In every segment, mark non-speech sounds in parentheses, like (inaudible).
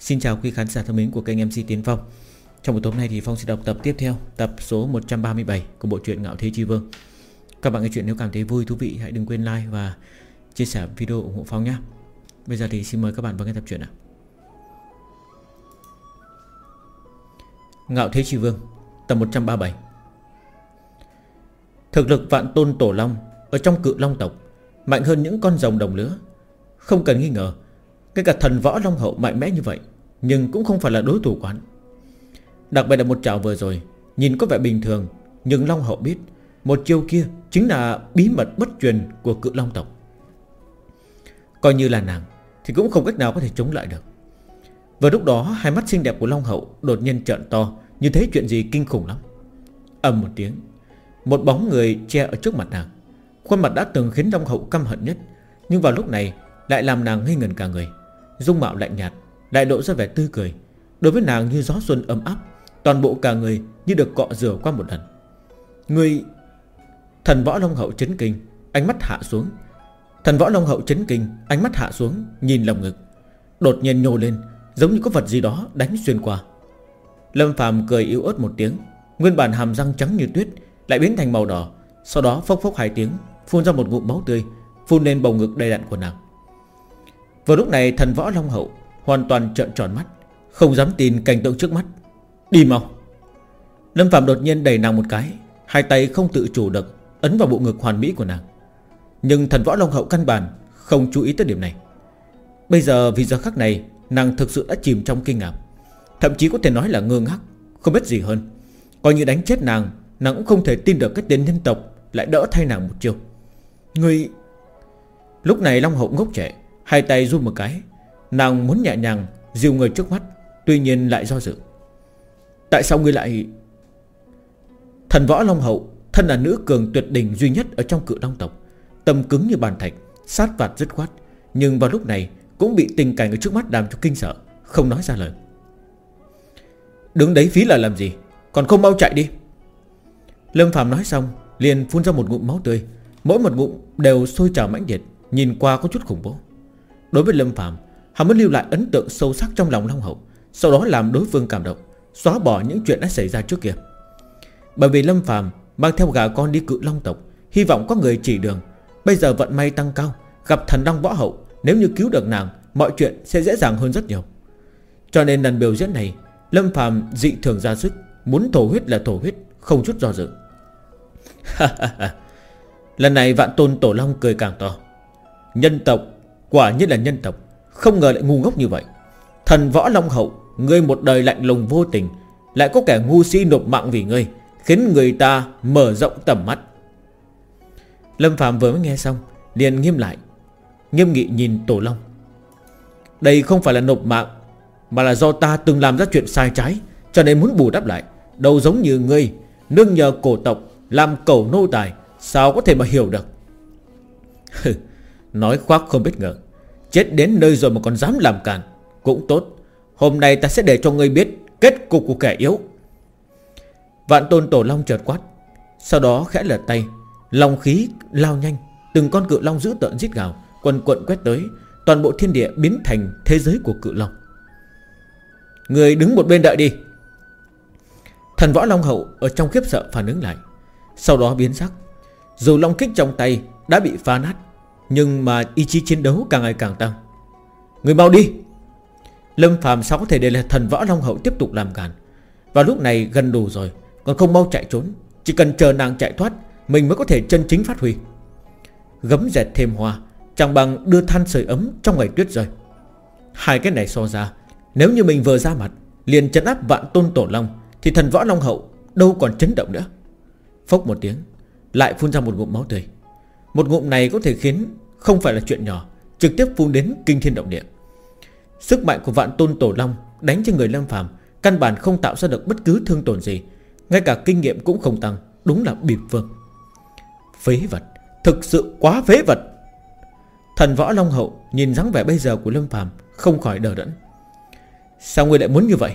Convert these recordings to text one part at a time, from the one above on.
Xin chào quý khán giả thân mến của kênh MC Tiến Phong. Trong một tối nay thì Phong sẽ đọc tập tiếp theo Tập số 137 của bộ truyện Ngạo Thế Chi Vương. Các bạn nghe chuyện nếu cảm thấy vui, thú vị Hãy đừng quên like và chia sẻ video ủng hộ Phong nhé. Bây giờ thì xin mời các bạn vào nghe tập truyện nào. Ngạo Thế Chi Vương Tập 137 Thực lực vạn tôn tổ long Ở trong cự long tộc Mạnh hơn những con rồng đồng lứa. Không cần nghi ngờ cái cả thần võ long hậu mạnh mẽ như vậy, Nhưng cũng không phải là đối thủ quán Đặc biệt là một trào vừa rồi, Nhìn có vẻ bình thường, Nhưng long hậu biết, Một chiêu kia chính là bí mật bất truyền của cự long tộc. Coi như là nàng, Thì cũng không cách nào có thể chống lại được. Và lúc đó, hai mắt xinh đẹp của Long Hậu Đột nhiên trợn to, Như thế chuyện gì kinh khủng lắm. Ầm một tiếng, Một bóng người che ở trước mặt nàng. Khuôn mặt đã từng khiến Long Hậu căm hận nhất, Nhưng vào lúc này lại làm nàng ngây ngần cả người. Dung mạo lạnh nhạt, Đại độ ra vẻ tươi cười. Đối với nàng như gió xuân ấm áp, Toàn bộ cả người như được cọ rửa qua một lần. Người Thần võ Long Hậu chấn kinh, Ánh mắt hạ xuống. Thần võ Long Hậu chấn kinh, Ánh mắt hạ xuống, Nhìn lồng ngực. Đột nhiên nhô lên, Giống như có vật gì đó đánh xuyên qua. Lâm Phạm cười yếu ớt một tiếng, Nguyên bản hàm răng trắng như tuyết, Lại biến thành màu đỏ. Sau đó phốc phốc hai tiếng, Phun ra một ngụm máu tươi, Phun lên bầu ngực đầy đặn của nàng. Vào lúc này thần võ Long Hậu Hoàn toàn trợn tròn mắt, Không dám tin cảnh tượng trước mắt. Đi mau. Lâm Phạm đột nhiên đẩy nàng một cái, Hai tay không tự chủ được Ấn vào bộ ngực hoàn mỹ của nàng. Nhưng thần võ Long Hậu căn bản Không chú ý tới điểm này. Bây giờ vì giờ khắc này, Nàng thực sự đã chìm trong kinh ngạc. Thậm chí có thể nói là ngơ ngác, Không biết gì hơn. Coi như đánh chết nàng Nàng cũng không thể tin được cái tên nhân tộc Lại đỡ thay nàng một chiêu. Người Lúc này Long Hậu ngốc trẻ Hai tay run một cái, Nàng muốn nhẹ nhàng dìu người trước mắt, Tuy nhiên lại do dự. Tại sao ngươi lại? Thần võ Long Hậu, Thân là nữ cường tuyệt đỉnh duy nhất ở trong cự Long tộc, Tâm cứng như bàn thạch, Sát vạt dứt khoát, Nhưng vào lúc này cũng bị tình cảnh ở trước mắt làm cho kinh sợ, Không nói ra lời. Đứng đấy phí là làm gì? Còn không mau chạy đi. Lâm Phạm nói xong, liền phun ra một ngụm máu tươi, Mỗi một ngụm đều sôi trào mãnh liệt, Nhìn qua có chút khủng bố. Đối với Lâm Phạm Hắn mới lưu lại ấn tượng sâu sắc trong lòng Long Hậu, Sau đó làm đối phương cảm động, Xóa bỏ những chuyện đã xảy ra trước kia. Bởi vì Lâm Phạm mang theo gà con đi cự Long tộc, Hy vọng có người chỉ đường, Bây giờ vận may tăng cao, Gặp thần Long Võ Hậu, Nếu như cứu được nàng, Mọi chuyện sẽ dễ dàng hơn rất nhiều. Cho nên lần biểu diễn này, Lâm Phạm dị thường ra sức, Muốn thổ huyết là thổ huyết, Không chút do dự. (laughs) Lần này vạn tôn tổ long cười càng to. Nhân tộc Quả nhiên là nhân tộc, Không ngờ lại ngu ngốc như vậy. Thần võ long hậu, Ngươi một đời lạnh lùng vô tình, Lại có kẻ ngu si nộp mạng vì ngươi, Khiến người ta mở rộng tầm mắt. Lâm Phạm vừa mới nghe xong, liền nghiêm lại. Nghiêm nghị nhìn Tổ Long. Đây không phải là nộp mạng, Mà là do ta từng làm ra chuyện sai trái, Cho nên muốn bù đắp lại. Đâu giống như ngươi, Nương nhờ cổ tộc Làm cầu nô tài, Sao có thể mà hiểu được? (laughs) Nói khoác không biết ngờ. Chết đến nơi rồi mà còn dám làm càn. Cũng tốt. Hôm nay ta sẽ để cho ngươi biết Kết cục của kẻ yếu. Vạn tôn tổ long chợt quát. Sau đó khẽ lật tay. Long khí lao nhanh. Từng con cự long giữ tợn giết gào. Quần quận quét tới. Toàn bộ thiên địa biến thành thế giới của cự long. Người đứng một bên đợi đi. Thần võ long hậu Ở trong khiếp sợ phản ứng lại. Sau đó biến sắc. Dù long kích trong tay đã bị phá nát nhưng mà ý chí chiến đấu càng ngày càng tăng. Người mau đi. Lâm phàm sao có thể để là thần võ long hậu tiếp tục làm càn? Và lúc này gần đủ rồi, Còn không mau chạy trốn. Chỉ cần chờ nàng chạy thoát, Mình mới có thể chân chính phát huy. Gấm dẹt thêm hoa, Chẳng bằng đưa than sưởi ấm trong ngày tuyết rơi. Hai cái này so ra, Nếu như mình vừa ra mặt, Liền chấn áp vạn tôn tổ long, Thì thần võ long hậu đâu còn chấn động nữa. Phốc một tiếng, Lại phun ra một ngụm máu tươi. Một ngụm này có thể khiến Không phải là chuyện nhỏ, Trực tiếp phun đến kinh thiên động địa. Sức mạnh của vạn tôn tổ long Đánh cho người lâm phàm Căn bản không tạo ra được bất cứ thương tổn gì, Ngay cả kinh nghiệm cũng không tăng, Đúng là bịp vương Phế vật, Thực sự quá phế vật! Thần võ long hậu nhìn dáng vẻ bây giờ của Lâm phàm Không khỏi đờ đẫn. Sao ngươi lại muốn như vậy?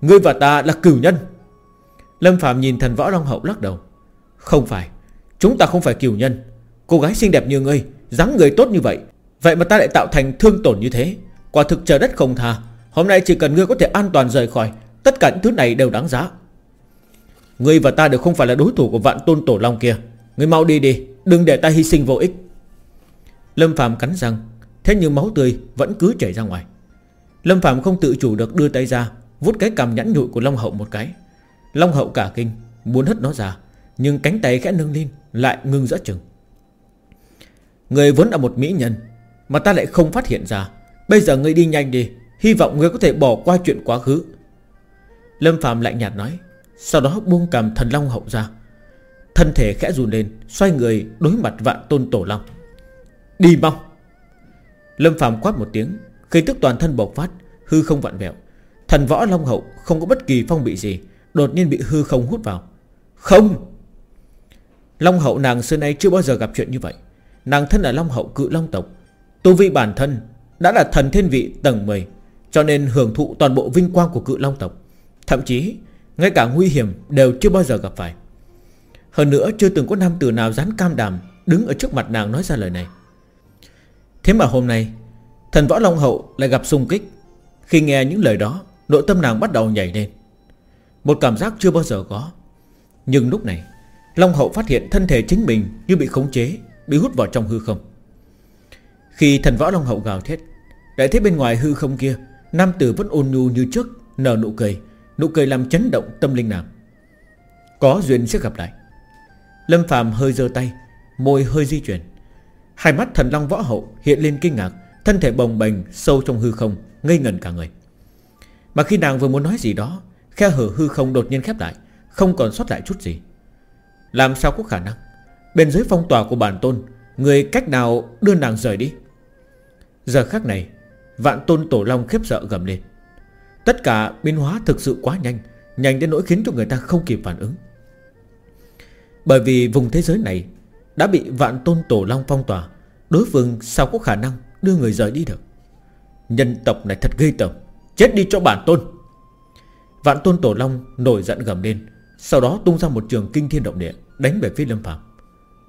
Ngươi và ta là cửu nhân! Lâm phàm nhìn thần võ long hậu lắc đầu. Không phải, Chúng ta không phải cửu nhân. Cô gái xinh đẹp như ngươi, dáng người tốt như vậy Vậy mà ta lại tạo thành thương tổn như thế. Quả thực trời đất không tha. Hôm nay chỉ cần ngươi có thể an toàn rời khỏi, Tất cả những thứ này đều đáng giá. Ngươi và ta đều không phải là đối thủ của vạn tôn tổ long kia. Ngươi mau đi đi, Đừng để ta hy sinh vô ích. Lâm Phạm cắn răng, Thế nhưng máu tươi vẫn cứ chảy ra ngoài. Lâm Phạm không tự chủ được đưa tay ra Vút cái cằm nhẵn nhụi của Long Hậu một cái. Long Hậu cả kinh, Muốn hất nó ra, Nhưng cánh tay khẽ nâng lên, Lại ngưng giữa chừng. Người vốn là một mỹ nhân, Mà ta lại không phát hiện ra. Bây giờ ngươi đi nhanh đi, Hy vọng ngươi có thể bỏ qua chuyện quá khứ. Lâm Phạm lạnh nhạt nói, Sau đó buông cầm thần Long Hậu ra. Thân thể khẽ run lên, Xoay người đối mặt vạn tôn tổ long. Đi mau. Lâm Phạm quát một tiếng Khi tức toàn thân bộc phát, Hư không vặn vẹo. Thần võ Long Hậu không có bất kỳ phong bị gì, Đột nhiên bị hư không hút vào. Không! Long Hậu nàng xưa nay chưa bao giờ gặp chuyện như vậy. Nàng thân là Long Hậu cự Long tộc. Tu vi bản thân Đã là thần thiên vị tầng 10 Cho nên hưởng thụ toàn bộ vinh quang của cự Long tộc. Thậm chí, Ngay cả nguy hiểm đều chưa bao giờ gặp phải. Hơn nữa, chưa từng có nam tử nào dán cam đàm Đứng ở trước mặt nàng nói ra lời này. Thế mà hôm nay, Thần Võ Long Hậu lại gặp xung kích. Khi nghe những lời đó, Nội tâm nàng bắt đầu nhảy lên. Một cảm giác chưa bao giờ có. Nhưng lúc này, Long Hậu phát hiện thân thể chính mình như bị khống chế Bị hút vào trong hư không. Khi thần võ Long Hậu gào thét, Đại thế bên ngoài hư không kia, Nam tử vẫn ôn nhu như trước, Nở nụ cười Nụ cười làm chấn động tâm linh nàng Có duyên sẽ gặp lại. Lâm phàm hơi giơ tay, Môi hơi di chuyển. Hai mắt thần long võ hậu hiện lên kinh ngạc, Thân thể bồng bềnh sâu trong hư không, Ngây ngần cả người. Mà khi nàng vừa muốn nói gì đó, Khe hở hư không đột nhiên khép lại, Không còn sót lại chút gì. Làm sao có khả năng? Bên dưới phong tỏa của bản tôn, Người cách nào đưa nàng rời đi? Giờ khắc này, Vạn tôn tổ long khiếp sợ gầm lên. Tất cả biến hóa thực sự quá nhanh Nhanh đến nỗi khiến cho người ta không kịp phản ứng. Bởi vì vùng thế giới này Đã bị vạn tôn tổ long phong tỏa, Đối phương sao có khả năng đưa người rời đi được? Nhân tộc này thật ghê tởm, Chết đi cho bản tôn. Vạn tôn tổ long nổi giận gầm lên, Sau đó tung ra một trường kinh thiên động địa, Đánh về phía lâm phạm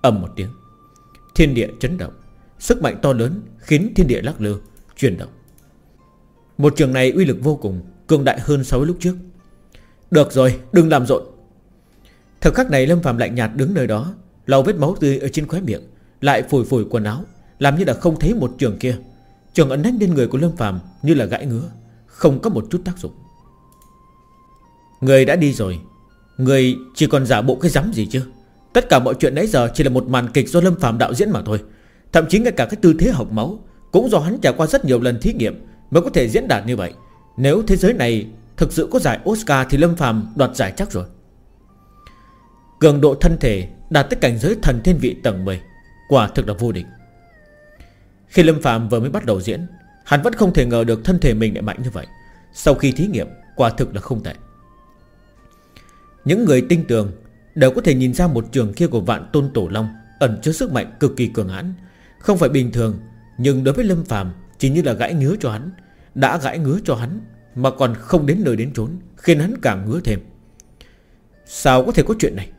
ầm một tiếng. Thiên địa chấn động, Sức mạnh to lớn khiến thiên địa lắc lư, Chuyển động. Một trường này uy lực vô cùng, Cường đại hơn so với lúc trước. Được rồi, đừng làm rộn. Thời khắc này Lâm Phạm lạnh nhạt đứng nơi đó, lau vết máu tươi ở trên khóe miệng, Lại phủi phủi quần áo, Làm như là không thấy một trường kia. Trường ấn đánh lên người của Lâm Phạm như là gãi ngứa, Không có một chút tác dụng. Người đã đi rồi, Người chỉ còn giả bộ cái rắm gì chứ? Tất cả mọi chuyện nãy giờ chỉ là một màn kịch do Lâm Phạm đạo diễn mà thôi. Thậm chí ngay cả cái tư thế học máu Cũng do hắn trải qua rất nhiều lần thí nghiệm Mới có thể diễn đạt như vậy. Nếu thế giới này thực sự có giải Oscar Thì Lâm Phạm đoạt giải chắc rồi. Cường độ thân thể Đạt tới cảnh giới thần thiên vị tầng 10 Quả thực là vô địch. Khi Lâm Phạm vừa mới bắt đầu diễn, Hắn vẫn không thể ngờ được thân thể mình lại mạnh như vậy. Sau khi thí nghiệm, Quả thực là không tệ. Những người tinh tường Đều có thể nhìn ra một trường kia của vạn tôn tổ long Ẩn chứa sức mạnh cực kỳ cường hãn. Không phải bình thường, Nhưng đối với Lâm phàm, Chỉ như là gãi ngứa cho hắn, Đã gãi ngứa cho hắn, Mà còn không đến nơi đến trốn Khiến hắn càng ngứa thêm. Sao có thể có chuyện này?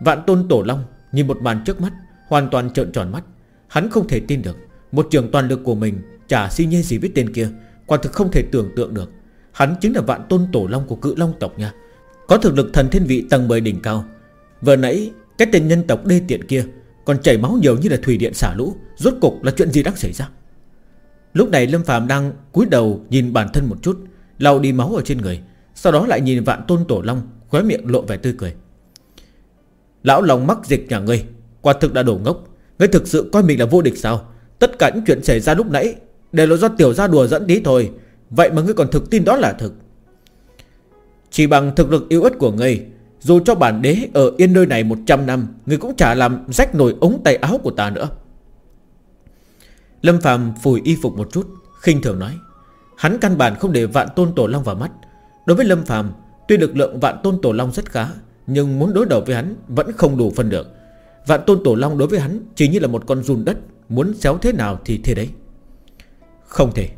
Vạn tôn tổ long Nhìn một màn trước mắt, Hoàn toàn trợn tròn mắt. Hắn không thể tin được, Một trường toàn lực của mình, Chả si nhê gì với tên kia, Quả thực không thể tưởng tượng được. Hắn chính là vạn tôn tổ long của cự long tộc nha có thực lực thần thiên vị tầng 10 đỉnh cao. Vừa nãy, cái tên nhân tộc đê tiện kia Còn chảy máu nhiều như là thủy điện xả lũ, Rốt cục là chuyện gì đang xảy ra? Lúc này Lâm Phạm đang cúi đầu Nhìn bản thân một chút, lau đi máu ở trên người, Sau đó lại nhìn vạn tôn tổ long, Khóe miệng lộ vẻ tươi cười. Lão lòng mắc dịch nhà ngươi, Quả thực đã đổ ngốc. Ngươi thực sự coi mình là vô địch sao? Tất cả những chuyện xảy ra lúc nãy Đều là do tiểu gia đùa dẫn tí thôi. Vậy mà ngươi còn thực tin đó là thực chỉ bằng thực lực yếu ớt của ngươi, Dù cho bản đế ở yên nơi này 100 năm, Ngươi cũng chả làm rách nổi ống tay áo của ta nữa. Lâm Phạm phủi y phục một chút, khinh thường nói, Hắn căn bản không để vạn tôn tổ long vào mắt. Đối với Lâm Phạm Tuy lực lượng vạn tôn tổ long rất khá, Nhưng muốn đối đầu với hắn vẫn không đủ phân được. Vạn tôn tổ long đối với hắn Chỉ như là một con run đất, Muốn xéo thế nào thì thế đấy. Không thể.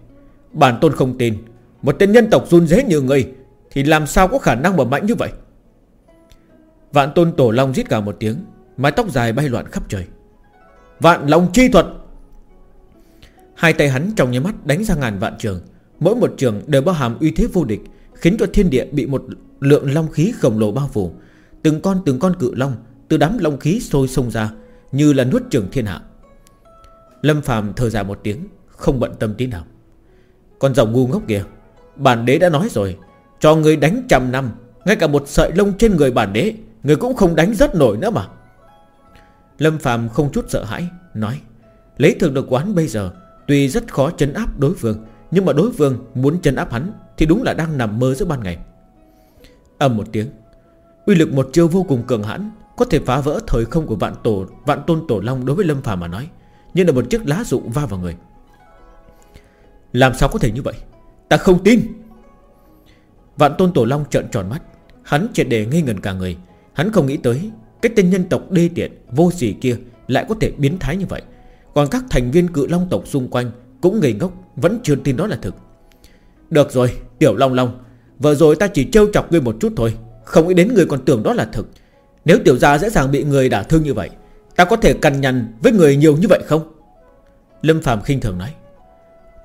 Bản tôn không tin, Một tên nhân tộc run dế như ngươi thì làm sao có khả năng mà mạnh như vậy? Vạn tôn tổ long giết cả một tiếng, Mái tóc dài bay loạn khắp trời. Vạn long chi thuật! Hai tay hắn trong nháy mắt đánh ra ngàn vạn trường, Mỗi một trường đều bao hàm uy thế vô địch, Khiến cho thiên địa bị một lượng long khí khổng lồ bao phủ. Từng con từng con cự long, Từ đám long khí sôi sông ra, Như là nuốt trường thiên hạ. Lâm phàm thở dài một tiếng, Không bận tâm tí nào. Con rồng ngu ngốc kìa Bản đế đã nói rồi cho người đánh trăm năm, Ngay cả một sợi lông trên người bản đế, Người cũng không đánh rất nổi nữa mà. Lâm phàm không chút sợ hãi, Nói, Lấy thực được quán bây giờ, Tuy rất khó chấn áp đối phương, Nhưng mà đối phương muốn chấn áp hắn Thì đúng là đang nằm mơ giữa ban ngày. Âm một tiếng, Uy lực một chiêu vô cùng cường hãn, Có thể phá vỡ thời không của vạn tổ, Vạn tôn tổ long đối với Lâm phàm mà nói Nhưng là một chiếc lá rụng va vào người. Làm sao có thể như vậy? Ta không tin. Vạn tôn tổ long trợn tròn mắt. Hắn triệt để ngây ngần cả người. Hắn không nghĩ tới, Cái tên nhân tộc đê tiện, vô sỉ kia Lại có thể biến thái như vậy. Còn các thành viên cự long tộc xung quanh Cũng ngây ngốc, Vẫn chưa tin đó là thực. Được rồi, Tiểu Long Long, Vừa rồi ta chỉ trêu chọc ngươi một chút thôi. Không nghĩ đến người còn tưởng đó là thực. Nếu tiểu gia dễ dàng bị người đả thương như vậy, Ta có thể cằn nhằn với người nhiều như vậy không? Lâm Phạm khinh thường nói.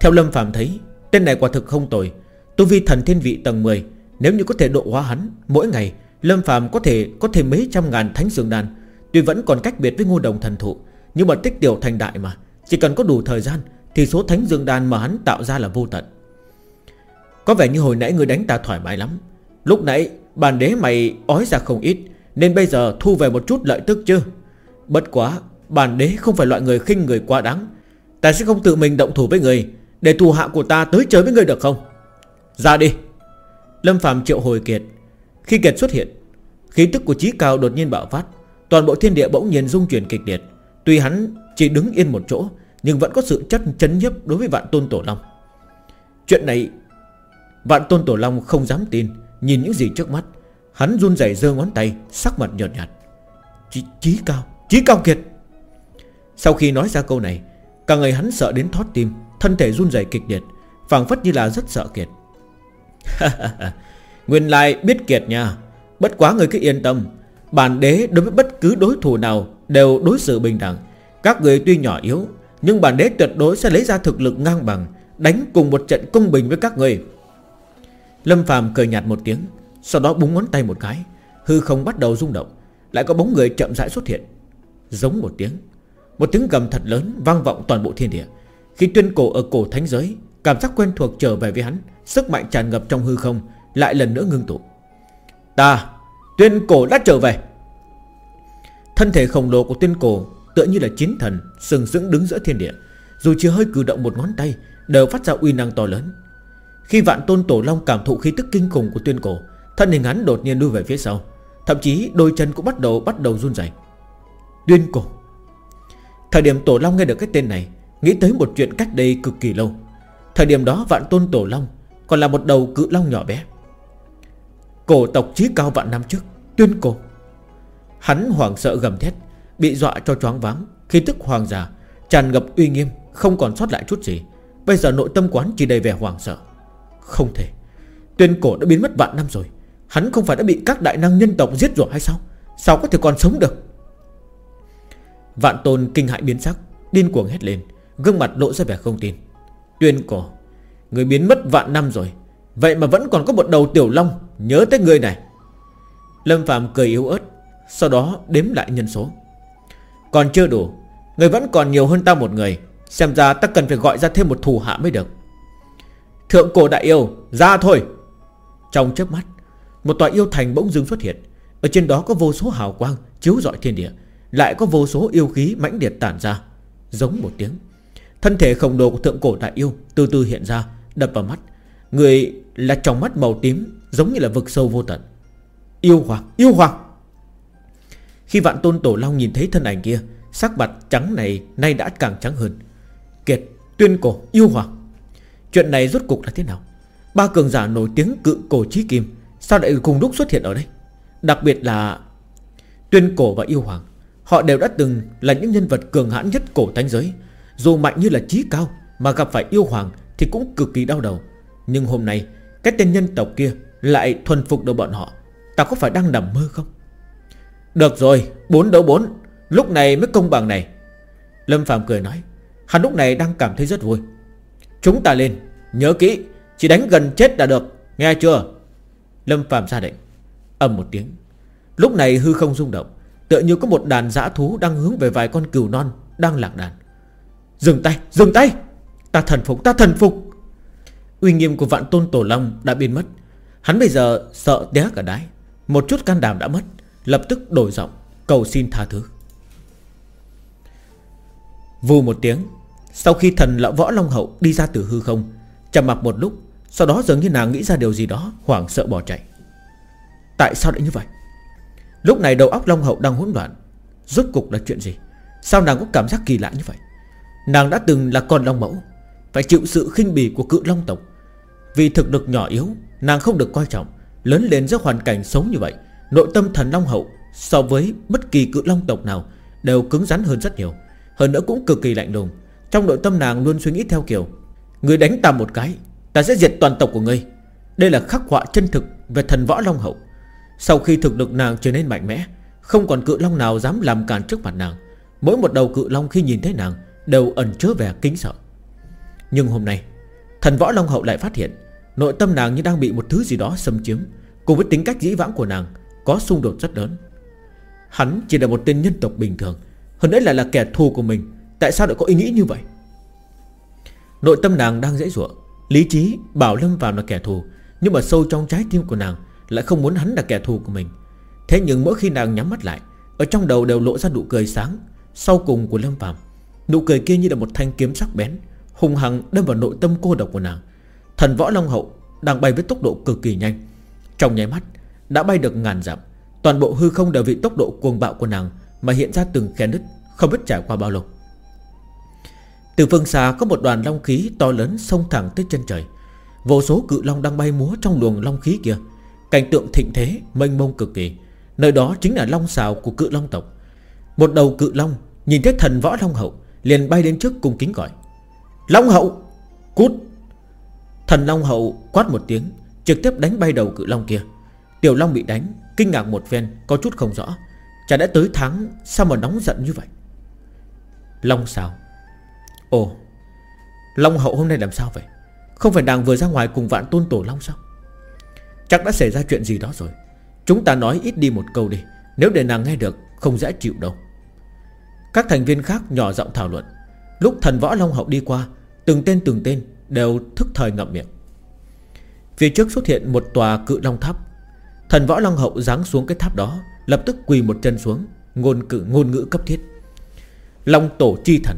Theo Lâm Phạm thấy, Tên này quả thực không tồi. Tu vi thần thiên vị tầng 10 Nếu như có thể độ hóa hắn, Mỗi ngày, Lâm Phạm có thể có thêm mấy trăm ngàn thánh dương đan. Tuy vẫn còn cách biệt với ngô đồng thần thụ, Nhưng mà tích tiểu thành đại mà. Chỉ cần có đủ thời gian, Thì số thánh dương đan mà hắn tạo ra là vô tận. Có vẻ như hồi nãy người đánh ta thoải mái lắm. Lúc nãy, bàn đế mày ói ra không ít, Nên bây giờ thu về một chút lợi tức chứ. Bất quá, Bàn đế không phải loại người khinh người quá đáng. Ta sẽ không tự mình động thủ với người, Để thù hạ của ta tới chơi với người được không? Ra đi. Lâm Phạm triệu hồi Kiệt. Khi Kiệt xuất hiện Khí tức của trí cao đột nhiên bạo phát. Toàn bộ thiên địa bỗng nhiên rung chuyển kịch liệt. Tuy hắn chỉ đứng yên một chỗ Nhưng vẫn có sự chất chấn nhấp đối với vạn tôn tổ long. Chuyện này Vạn tôn tổ long không dám tin. Nhìn những gì trước mắt Hắn run rẩy giơ ngón tay Sắc mặt nhợt nhạt. Chí, chí cao Chí cao kiệt! Sau khi nói ra câu này Cả người hắn sợ đến thoát tim Thân thể run rẩy kịch liệt phảng phất như là rất sợ kiệt. (laughs) Nguyên lai biết kiệt nha. Bất quá người cứ yên tâm. Bản đế đối với bất cứ đối thủ nào Đều đối xử bình đẳng. Các người tuy nhỏ yếu, Nhưng bản đế tuyệt đối sẽ lấy ra thực lực ngang bằng, Đánh cùng một trận công bình với các người. Lâm phàm cười nhạt một tiếng, Sau đó búng ngón tay một cái, Hư không bắt đầu rung động, Lại có bóng người chậm rãi xuất hiện. Giống một tiếng Một tiếng gầm thật lớn vang vọng toàn bộ thiên địa. Khi tuyên cổ ở cổ thánh giới, Cảm giác quen thuộc trở về với hắn Sức mạnh tràn ngập trong hư không Lại lần nữa ngưng tụ. Ta, Tuyên cổ đã trở về. Thân thể khổng lồ của tuyên cổ Tựa như là chiến thần, Sừng sững đứng giữa thiên địa, Dù chỉ hơi cử động một ngón tay, Đều phát ra uy năng to lớn. Khi vạn tôn tổ long cảm thụ khí tức kinh khủng của tuyên cổ, Thân hình hắn đột nhiên lui về phía sau, Thậm chí đôi chân cũng bắt đầu bắt đầu run rẩy. Tuyên cổ. Thời điểm tổ long nghe được cái tên này, Nghĩ tới một chuyện cách đây cực kỳ lâu. Thời điểm đó vạn tôn tổ long còn là một đầu cự long nhỏ bé. Cổ tộc chí cao vạn năm trước, Tuyên cổ. Hắn hoảng sợ gầm thét, Bị dọa cho choáng váng. Khi tức hoàng giả Tràn ngập uy nghiêm, Không còn sót lại chút gì. Bây giờ nội tâm quán chỉ đầy vẻ hoảng sợ. Không thể. Tuyên cổ đã biến mất vạn năm rồi. Hắn không phải đã bị các đại năng nhân tộc giết rồi hay sao? Sao có thể còn sống được? Vạn tôn kinh hại biến sắc, Điên cuồng hét lên. Gương mặt lộ ra vẻ không tin. Tuyên cổ Người biến mất vạn năm rồi. Vậy mà vẫn còn có một đầu tiểu long Nhớ tới người này. Lâm Phạm cười yếu ớt, Sau đó đếm lại nhân số. Còn chưa đủ, Người vẫn còn nhiều hơn ta một người, Xem ra ta cần phải gọi ra thêm một thù hạ mới được. Thượng cổ đại yêu, Ra thôi. Trong chớp mắt, Một tòa yêu thành bỗng dưng xuất hiện. Ở trên đó có vô số hào quang Chiếu rọi thiên địa, Lại có vô số yêu khí mãnh liệt tản ra. Giống một tiếng, Thân thể khổng lồ của thượng cổ đại yêu Từ từ hiện ra Đập vào mắt. Người là trong mắt màu tím Giống như là vực sâu vô tận. Yêu hoàng, yêu hoàng! Khi vạn tôn tổ long nhìn thấy thân ảnh kia Sắc mặt trắng này nay đã càng trắng hơn. Kiệt, tuyên cổ, yêu hoàng! Chuyện này rốt cục là thế nào? Ba cường giả nổi tiếng cự cổ trí kim Sao lại cùng lúc xuất hiện ở đây? Đặc biệt là Tuyên cổ và yêu hoàng Họ đều đã từng là những nhân vật cường hãn nhất cổ thánh giới. Dù mạnh như là trí cao Mà gặp phải yêu hoàng thì cũng cực kỳ đau đầu. Nhưng hôm nay Cái tên nhân tộc kia Lại thuần phục được bọn họ. Ta có phải đang nằm mơ không? Được rồi 4 đấu 4 Lúc này mới công bằng này. Lâm Phạm cười nói Hắn lúc này đang cảm thấy rất vui. Chúng ta lên Nhớ kỹ Chỉ đánh gần chết là được Nghe chưa? Lâm Phạm ra lệnh Âm một tiếng. Lúc này hư không rung động Tựa như có một đàn dã thú đang hướng về vài con cừu non Đang lạc đàn. Dừng tay, dừng tay! Ta thần phục, ta thần phục. Uy nghiêm của vạn tôn tổ long đã biến mất. Hắn bây giờ sợ té cả đái. Một chút can đảm đã mất. Lập tức đổi giọng cầu xin tha thứ. Vù một tiếng Sau khi thần lão võ long hậu đi ra từ hư không trầm mặc một lúc Sau đó dường như nàng nghĩ ra điều gì đó Hoảng sợ bỏ chạy. Tại sao lại như vậy? Lúc này đầu óc long hậu đang hỗn loạn. Rốt cục là chuyện gì? Sao nàng có cảm giác kỳ lạ như vậy? Nàng đã từng là con long mẫu phải chịu sự khinh bỉ của cự long tộc. Vì thực lực nhỏ yếu, Nàng không được coi trọng, Lớn lên giữa hoàn cảnh sống như vậy, Nội tâm thần long hậu So với bất kỳ cự long tộc nào Đều cứng rắn hơn rất nhiều, Hơn nữa cũng cực kỳ lạnh lùng. Trong nội tâm nàng luôn suy nghĩ theo kiểu Người đánh ta một cái, Ta sẽ diệt toàn tộc của ngươi. Đây là khắc họa chân thực về thần võ long hậu. Sau khi thực lực nàng trở nên mạnh mẽ, Không còn cự long nào dám làm cản trước mặt nàng. Mỗi một đầu cự long khi nhìn thấy nàng Đều ẩn chứa vẻ kính sợ. Nhưng hôm nay, Thần võ long hậu lại phát hiện, Nội tâm nàng như đang bị một thứ gì đó xâm chiếm, Cùng với tính cách dĩ vãng của nàng, Có xung đột rất lớn. Hắn chỉ là một tên nhân tộc bình thường, Hơn nữa lại là kẻ thù của mình, Tại sao lại có ý nghĩ như vậy? Nội tâm nàng đang dễ dụa Lý trí bảo Lâm vào là kẻ thù, Nhưng mà sâu trong trái tim của nàng Lại không muốn hắn là kẻ thù của mình. Thế nhưng mỗi khi nàng nhắm mắt lại, Ở trong đầu đều lộ ra nụ cười sáng, Sau cùng của Lâm Phạm Nụ cười kia như là một thanh kiếm sắc bén Hùng hăng đâm vào nội tâm cô độc của nàng. Thần võ Long Hậu đang bay với tốc độ cực kỳ nhanh. Trong nháy mắt, Đã bay được ngàn dặm. Toàn bộ hư không đều bị tốc độ cuồng bạo của nàng Mà hiện ra từng khe nứt, Không biết trải qua bao lâu. Từ phương xa có một đoàn long khí to lớn Xông thẳng tới chân trời. Vô số cự long đang bay múa trong luồng long khí kia. Cảnh tượng thịnh thế, mênh mông cực kỳ. Nơi đó chính là long xào của cự long tộc. Một đầu cự long Nhìn thấy thần võ long hậu Liền bay đến trước cung kính gọi. Long hậu! Cút! Thần long hậu quát một tiếng, Trực tiếp đánh bay đầu cự long kia. Tiểu long bị đánh, Kinh ngạc một phen, Có chút không rõ. Chả đã tới tháng Sao mà nóng giận như vậy? Long sao Ồ, Long hậu hôm nay làm sao vậy? Không phải nàng vừa ra ngoài cùng vạn tôn tổ long sao? Chắc đã xảy ra chuyện gì đó rồi. Chúng ta nói ít đi một câu đi, Nếu để nàng nghe được, Không dễ chịu đâu. Các thành viên khác nhỏ giọng thảo luận. Lúc thần võ long hậu đi qua Từng tên từng tên đều thức thời ngậm miệng. Phía trước xuất hiện một tòa cự long tháp. Thần võ long hậu giáng xuống cái tháp đó, Lập tức quỳ một chân xuống, Ngôn cự, ngôn ngữ cấp thiết. Long tổ chi thần,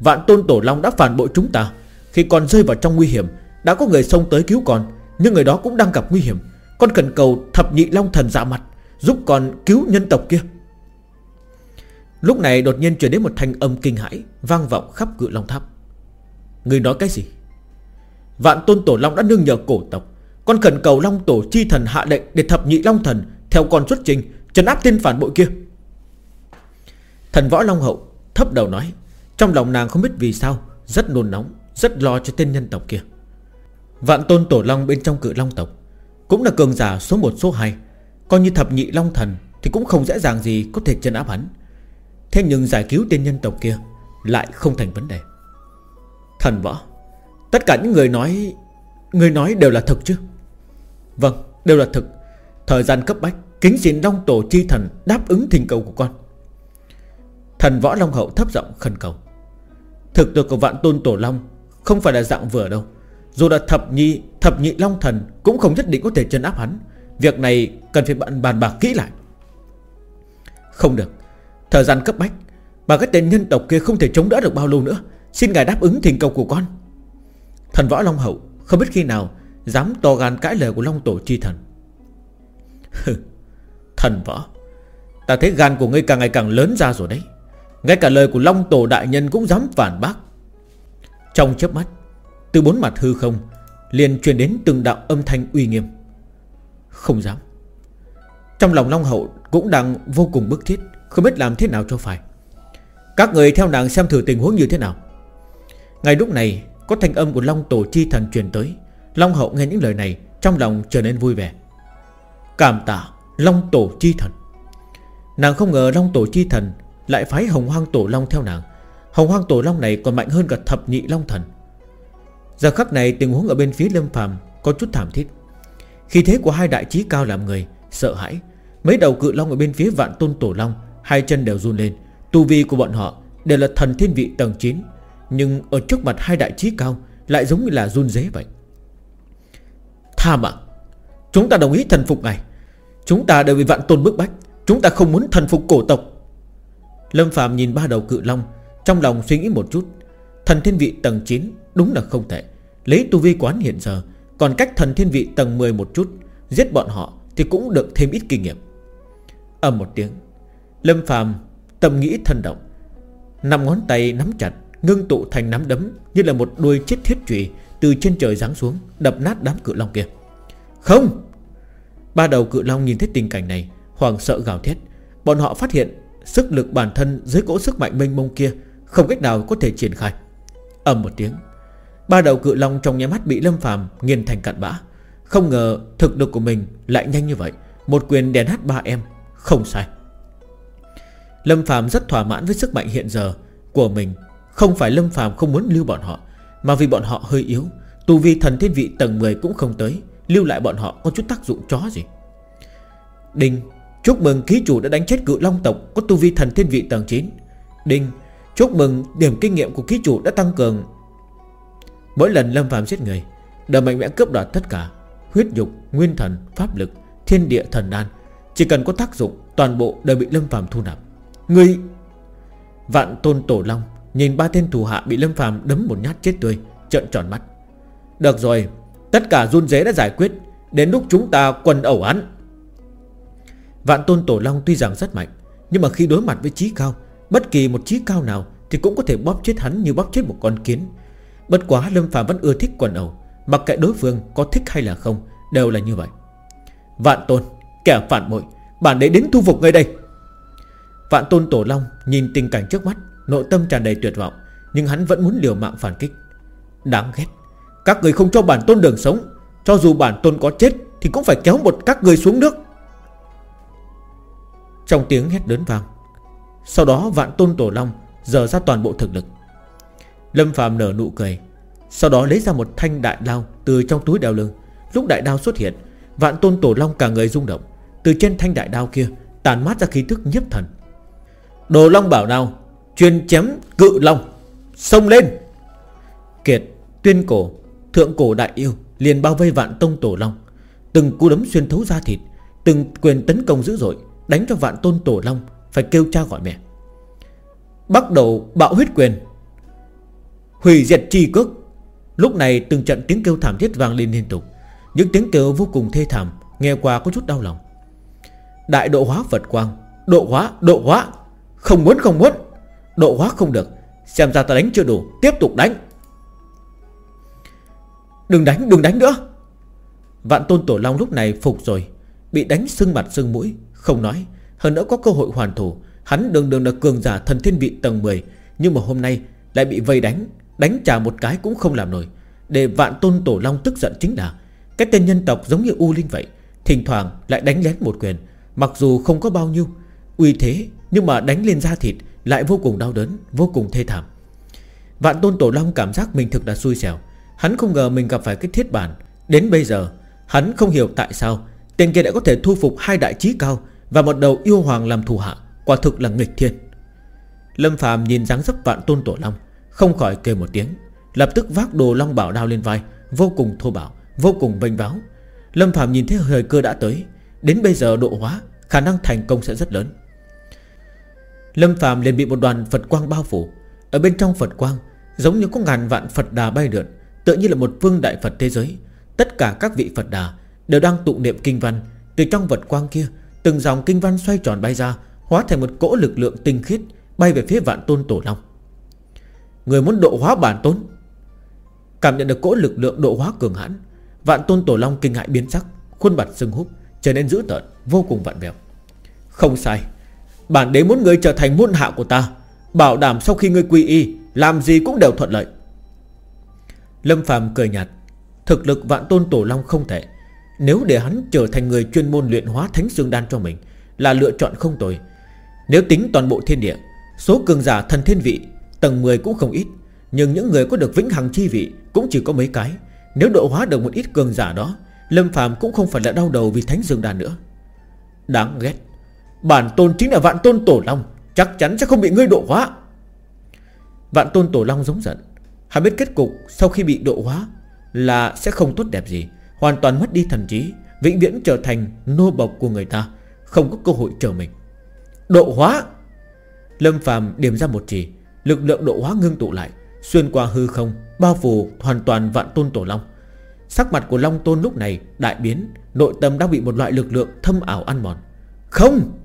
Vạn tôn tổ long đã phản bội chúng ta. Khi còn rơi vào trong nguy hiểm, Đã có người xông tới cứu con, Nhưng người đó cũng đang gặp nguy hiểm. Con cần cầu thập nhị long thần dạ mặt, Giúp con cứu nhân tộc kia. Lúc này đột nhiên truyền đến một thanh âm kinh hãi Vang vọng khắp cự long tháp. Người nói cái gì? Vạn tôn tổ long đã nương nhờ cổ tộc. Con khẩn cầu long tổ chi thần hạ lệnh Để thập nhị long thần Theo con xuất trình, Trấn áp tên phản bội kia. Thần võ long hậu thấp đầu nói, Trong lòng nàng không biết vì sao, Rất nôn nóng, Rất lo cho tên nhân tộc kia. Vạn tôn tổ long bên trong cự long tộc Cũng là cường giả số 1 số 2 Coi như thập nhị long thần Thì cũng không dễ dàng gì có thể chân áp hắn. Thế nhưng giải cứu tên nhân tộc kia Lại không thành vấn đề. Thần võ, Tất cả những người nói Người nói đều là thực chứ? Vâng đều là thực. Thời gian cấp bách, Kính xin Long Tổ Chi Thần đáp ứng thỉnh cầu của con. Thần Võ Long Hậu thấp giọng khẩn cầu. Thực lực của vạn tôn Tổ Long Không phải là dạng vừa đâu. Dù là thập nhị Thập nhị Long Thần Cũng không nhất định có thể chân áp hắn. Việc này cần phải bạn bàn bạc kỹ lại. Không được. Thời gian cấp bách, Mà cái tên nhân tộc kia không thể chống đỡ được bao lâu nữa. Xin ngài đáp ứng thỉnh cầu của con. Thần võ Long Hậu Không biết khi nào Dám to gan cãi lời của Long Tổ Chi Thần. Thần võ, Ta thấy gan của ngươi càng ngày càng lớn ra rồi đấy. Ngay cả lời của Long Tổ Đại Nhân Cũng dám phản bác. Trong chớp mắt, Từ bốn mặt hư không Liền truyền đến từng đạo âm thanh uy nghiêm. Không dám. Trong lòng Long Hậu cũng đang vô cùng bức thiết, Không biết làm thế nào cho phải. Các người theo nàng xem thử tình huống như thế nào. Ngay lúc này, Có thanh âm của Long Tổ Chi Thần truyền tới. Long Hậu nghe những lời này, Trong lòng trở nên vui vẻ. Cảm tạ Long Tổ Chi Thần. Nàng không ngờ Long Tổ Chi Thần Lại phái Hồng Hoang Tổ Long theo nàng. Hồng Hoang Tổ Long này còn mạnh hơn cả thập nhị Long Thần. Giờ khắc này, tình huống ở bên phía Lâm Phàm Có chút thảm thiết. Khi thế của hai đại trí cao làm người, Sợ hãi. Mấy đầu cự long ở bên phía vạn tôn tổ long, Hai chân đều run lên. Tu vi của bọn họ đều là thần thiên vị tầng 9 nhưng ở trước mặt hai đại trí cao Lại giống như là run dế vậy. Tha mạng, Chúng ta đồng ý thần phục ngài. Chúng ta đều bị vạn tôn bức bách, Chúng ta không muốn thần phục cổ tộc. Lâm Phạm nhìn ba đầu cự long, Trong lòng suy nghĩ một chút. Thần thiên vị tầng 9 đúng là không thể Lấy tu vi quán hiện giờ, Còn cách thần thiên vị tầng 10 một chút, Giết bọn họ thì cũng được thêm ít kinh nghiệm. Âm một tiếng, Lâm Phạm tâm nghĩ thân động, Năm ngón tay nắm chặt Ngưng tụ thành nắm đấm Như là một đuôi chết thiết trụy Từ trên trời giáng xuống, Đập nát đám cự long kia. Không! Ba đầu cự long nhìn thấy tình cảnh này Hoàng sợ gào thét. Bọn họ phát hiện Sức lực bản thân dưới cỗ sức mạnh mênh mông kia Không cách nào có thể triển khai. Ầm một tiếng, Ba đầu cự long trong nháy mắt bị Lâm Phàm nghiền thành cặn bã. Không ngờ thực lực của mình lại nhanh như vậy, Một quyền đèn hát ba em, Không sai. Lâm Phàm rất thỏa mãn với sức mạnh hiện giờ Của mình. Không phải Lâm Phàm không muốn lưu bọn họ Mà vì bọn họ hơi yếu Tu vi thần thiên vị tầng 10 cũng không tới Lưu lại bọn họ có chút tác dụng chó gì. Đinh Chúc mừng ký chủ đã đánh chết cự long tộc Có tu vi thần thiên vị tầng 9 Đinh Chúc mừng điểm kinh nghiệm của ký chủ đã tăng cường. Mỗi lần Lâm phàm giết người Đều mạnh mẽ cướp đoạt tất cả Huyết dục, nguyên thần, pháp lực Thiên địa thần đan Chỉ cần có tác dụng Toàn bộ đều bị Lâm phàm thu nạp. Người Vạn tôn tổ long Nhìn ba tên thủ hạ bị Lâm phàm đấm một nhát chết tươi, Trợn tròn mắt. Được rồi, Tất cả run dế đã giải quyết, Đến lúc chúng ta quần ẩu án. Vạn tôn tổ long tuy rằng rất mạnh, Nhưng mà khi đối mặt với trí cao, Bất kỳ một trí cao nào Thì cũng có thể bóp chết hắn như bóp chết một con kiến. Bất quá Lâm Phạm vẫn ưa thích quần ẩu, Mặc kệ đối phương có thích hay là không, Đều là như vậy. Vạn tôn, kẻ phản bội Bản đế đến thu phục ngay đây. Vạn tôn tổ long nhìn tình cảnh trước mắt Nội tâm tràn đầy tuyệt vọng, Nhưng hắn vẫn muốn liều mạng phản kích. Đáng ghét, Các người không cho bản tôn đường sống, Cho dù bản tôn có chết Thì cũng phải kéo một các người xuống nước. Trong tiếng hét lớn vang, Sau đó vạn tôn tổ long Giờ ra toàn bộ thực lực. Lâm phàm nở nụ cười, Sau đó lấy ra một thanh đại đao Từ trong túi đeo lưng. Lúc đại đao xuất hiện, Vạn tôn tổ long cả người rung động, Từ trên thanh đại đao kia Tàn mát ra khí thức nhiếp thần. Đồ long bảo đao Chuyên chém cự long Xông lên. Kiệt, tuyên cổ, thượng cổ đại yêu Liền bao vây vạn tông tổ long Từng cú đấm xuyên thấu da thịt Từng quyền tấn công dữ dội Đánh cho vạn tôn tổ long Phải kêu cha gọi mẹ. Bắt đầu bạo huyết quyền Hủy diệt chi cước. Lúc này từng trận tiếng kêu thảm thiết vang lên liên tục Những tiếng kêu vô cùng thê thảm Nghe qua có chút đau lòng. Đại độ hóa Phật Quang Độ hóa, độ hóa Không muốn không muốn. Độ hóa không được. Xem ra ta đánh chưa đủ Tiếp tục đánh. Đừng đánh, đừng đánh nữa. Vạn tôn tổ long lúc này phục rồi Bị đánh sưng mặt sưng mũi Không nói. Hơn nữa có cơ hội hoàn thủ. Hắn đường đường là cường giả thần thiên vị tầng 10 Nhưng mà hôm nay lại bị vây đánh Đánh trả một cái cũng không làm nổi. Để vạn tôn tổ long tức giận chính là Cái tên nhân tộc giống như U Linh vậy Thỉnh thoảng lại đánh lén một quyền Mặc dù không có bao nhiêu Uy thế nhưng mà đánh lên da thịt lại vô cùng đau đớn, Vô cùng thê thảm. Vạn tôn tổ long cảm giác mình thực là xui xẻo. Hắn không ngờ mình gặp phải cái thiết bản. Đến bây giờ, Hắn không hiểu tại sao Tên kia đã có thể thu phục hai đại trí cao Và một đầu yêu hoàng làm thù hạ, Quả thực là nghịch thiên. Lâm phàm nhìn dáng dấp vạn tôn tổ long, Không khỏi kêu một tiếng, Lập tức vác đồ long bảo đao lên vai, Vô cùng thô bảo Vô cùng vênh váo. Lâm phàm nhìn thấy thời cơ đã tới, Đến bây giờ độ hóa, Khả năng thành công sẽ rất lớn. Lâm Phạm liền bị một đoàn Phật quang bao phủ. Ở bên trong Phật quang, Giống như có ngàn vạn Phật đà bay lượn Tự như là một vương đại Phật thế giới. Tất cả các vị Phật đà Đều đang tụng niệm kinh văn. Từ trong vật quang kia, Từng dòng kinh văn xoay tròn bay ra, Hóa thành một cỗ lực lượng tinh khiết, Bay về phía vạn tôn tổ long. Người muốn độ hóa bản tôn? Cảm nhận được cỗ lực lượng độ hóa cường hãn, Vạn tôn tổ long kinh hại biến sắc, Khuôn mặt sưng húp, Trở nên dữ tợn, Vô cùng vặn vẹo. Không sai. Bản đế muốn ngươi trở thành môn hạ của ta. Bảo đảm sau khi ngươi quy y, Làm gì cũng đều thuận lợi. Lâm phàm cười nhạt. Thực lực vạn tôn tổ long không thể Nếu để hắn trở thành người chuyên môn luyện hóa thánh xương đan cho mình, Là lựa chọn không tồi. Nếu tính toàn bộ thiên địa, Số cường giả thần thiên vị, Tầng 10 cũng không ít. Nhưng những người có được vĩnh hằng chi vị Cũng Cũng chỉ có mấy cái. Nếu độ hóa được một ít cường giả đó, Lâm Phạm cũng không phải là đau đầu vì Thánh Dương Đàn nữa. Đáng ghét. Bản tôn chính là vạn tôn tổ long, Chắc chắn sẽ không bị ngươi độ hóa. Vạn tôn tổ long giống giận. Hắn biết kết cục, sau khi bị độ hóa Là sẽ không tốt đẹp gì, Hoàn toàn mất đi thần trí, Vĩnh viễn trở thành nô bộc của người ta, Không có cơ hội chờ mình. Độ hóa! Lâm phàm điểm ra một chỉ, Lực lượng độ hóa ngưng tụ lại, Xuyên qua hư không, Bao phủ hoàn toàn vạn tôn tổ long. Sắc mặt của Long Tôn lúc này đại biến, Nội tâm đang bị một loại lực lượng thâm ảo ăn mòn. Không!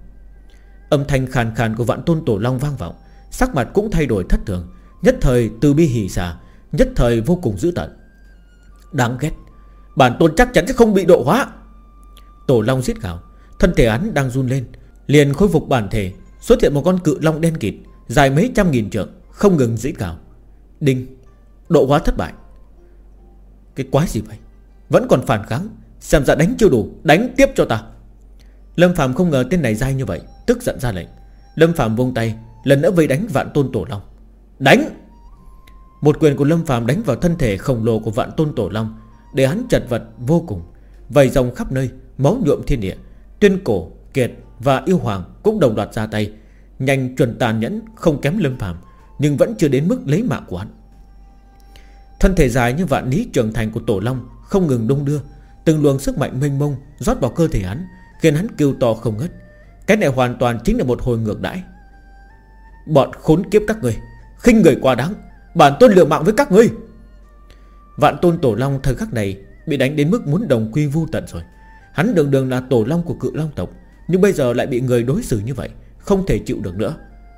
Âm thanh khàn khàn của vạn tôn tổ long vang vọng, Sắc mặt cũng thay đổi thất thường, Nhất thời từ bi hỉ xà Nhất thời vô cùng dữ tận Đáng ghét, Bản tôn chắc chắn sẽ không bị độ hóa. Tổ long giết gào, Thân thể hắn đang run lên, Liền khôi phục bản thể, Xuất hiện một con cự long đen kịt, Dài mấy trăm nghìn trượng, Không ngừng giết gào. Đinh, Độ hóa thất bại. Cái quái gì vậy? Vẫn còn phản kháng, Xem ra đánh chưa đủ, Đánh tiếp cho ta. Lâm Phạm không ngờ tên này dai như vậy. Tức giận ra lệnh. Lâm Phạm vung tay Lần nữa vây đánh vạn tôn tổ long. Đánh! Một quyền của Lâm Phạm đánh vào thân thể khổng lồ của vạn tôn tổ long Để hắn chật vật vô cùng Vầy rồng khắp nơi Máu nhuộm thiên địa. Tuyên cổ, kiệt và yêu hoàng Cũng đồng loạt ra tay Nhanh chuẩn tàn nhẫn không kém Lâm Phạm Nhưng vẫn chưa đến mức lấy mạng của hắn. Thân thể dài như vạn lý trưởng thành của tổ long Không ngừng đung đưa Từng luồng sức mạnh mênh mông rót vào cơ thể hắn Khiến hắn kêu to không ngất cái này hoàn toàn chính là một hồi ngược đãi. Bọn khốn kiếp các người, khinh người quá đáng, Bản tôn liều mạng với các ngươi. Vạn tôn tổ long thời khắc này Bị đánh đến mức muốn đồng quy vu tận rồi. Hắn đường đường là tổ long của cự long tộc, Nhưng bây giờ lại bị người đối xử như vậy, Không thể chịu được nữa.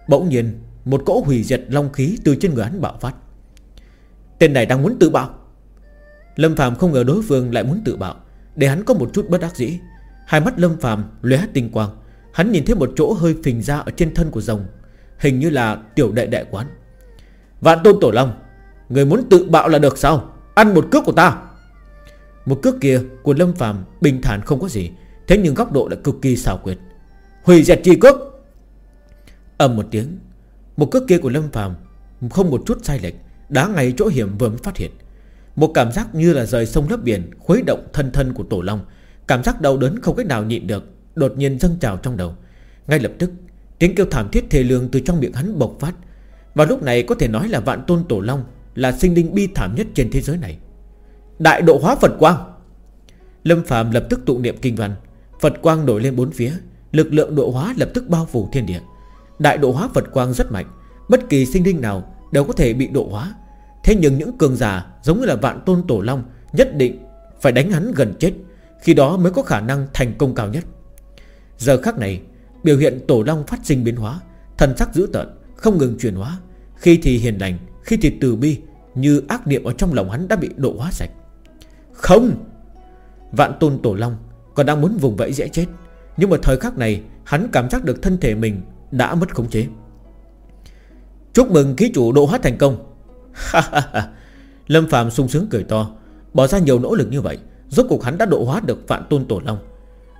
Bỗng nhiên, một cỗ hủy diệt long khí Từ trên người hắn bạo phát. Tên này đang muốn tự bạo. Lâm Phạm không ngờ đối phương lại muốn tự bạo. Để hắn có một chút bất đắc dĩ, Hai mắt Lâm Phạm lóe tinh quang. Hắn nhìn thấy một chỗ hơi phình ra ở trên thân của rồng, Hình như là tiểu đệ đệ quán. Vạn tôn tổ long, Người muốn tự bạo là được sao? Ăn một cước của ta. Một cước kia của Lâm phàm bình thản không có gì, Thế nhưng góc độ lại cực kỳ xảo quyệt. Hủy diệt chi cước. Ầm một tiếng, Một cước kia của Lâm phàm Không một chút sai lệch, Đá ngay chỗ hiểm vừa mới phát hiện. Một cảm giác như là rời sông lấp biển, Khuấy động thân thân của Tổ Long. Cảm giác đau đớn không cách nào nhịn được. Đột nhiên dâng trào trong đầu. Ngay lập tức, tiếng kêu thảm thiết thề lương từ trong miệng hắn bộc phát. Và lúc này có thể nói là vạn tôn Tổ Long Là sinh linh bi thảm nhất trên thế giới này. Đại độ hóa Phật Quang! Lâm Phạm lập tức tụ niệm kinh văn. Phật Quang nổi lên bốn phía, Lực lượng độ hóa lập tức bao phủ thiên địa. Đại độ hóa Phật Quang rất mạnh, Bất kỳ sinh linh nào đều có thể bị độ hóa. Thế nhưng những cường giả giống như là vạn tôn tổ long Nhất định phải đánh hắn gần chết, Khi đó mới có khả năng thành công cao nhất. Giờ khắc này, Biểu hiện tổ long phát sinh biến hóa, Thần sắc dữ tợn, Không ngừng chuyển hóa. Khi thì hiền lành, Khi thì từ bi, Như ác niệm ở trong lòng hắn đã bị độ hóa sạch. Không! Vạn tôn tổ long Còn đang muốn vùng vẫy dễ chết, Nhưng mà thời khắc này, Hắn cảm giác được thân thể mình Đã mất khống chế. Chúc mừng ký chủ độ hóa thành công. Lâm Phạm sung sướng cười to, Bỏ ra nhiều nỗ lực như vậy, Rốt cuộc hắn đã độ hóa được vạn tôn tổ long.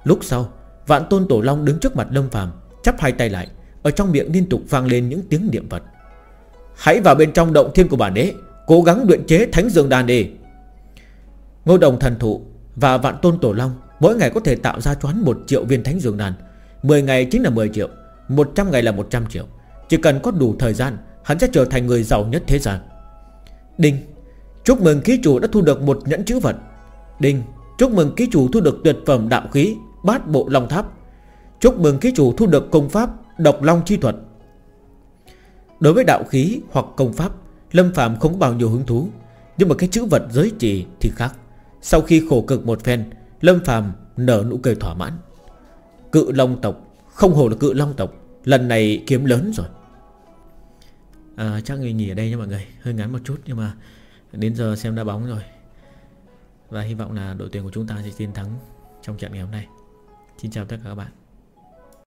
Lúc sau Vạn tôn tổ long đứng trước mặt Lâm phàm, Chắp hai tay lại Ở trong miệng liên tục vang lên những tiếng niệm vật Hãy vào bên trong động thiên của bản đế Cố gắng luyện chế thánh dương đan đi. Ngô đồng thần thụ Và vạn tôn tổ long Mỗi ngày có thể tạo ra choán 1 triệu viên thánh dương đan, 10 ngày chính là 10 triệu 100 ngày là 100 triệu. Chỉ cần có đủ thời gian Hắn sẽ trở thành người giàu nhất thế gian. Đinh Chúc mừng ký chủ đã thu được một nhẫn chữ vật Đinh Chúc mừng ký chủ thu được tuyệt phẩm đạo khí. Bát bộ long tháp. Chúc mừng ký chủ thu được công pháp Độc long chi thuật. Đối với đạo khí hoặc công pháp Lâm Phạm không có bao nhiêu hứng thú Nhưng mà cái chữ vật giới chỉ thì khác. Sau khi khổ cực một phen Lâm Phạm nở nụ cười thỏa mãn. Cự long tộc Không hồ là cự long tộc Lần này kiếm lớn rồi. À, Chắc người nghỉ ở đây nha mọi người Hơi ngắn một chút nhưng mà Đến giờ xem đá bóng rồi. Và hy vọng là đội tuyển của chúng ta sẽ chiến thắng Trong trận ngày hôm nay. Xin chào tất cả các bạn.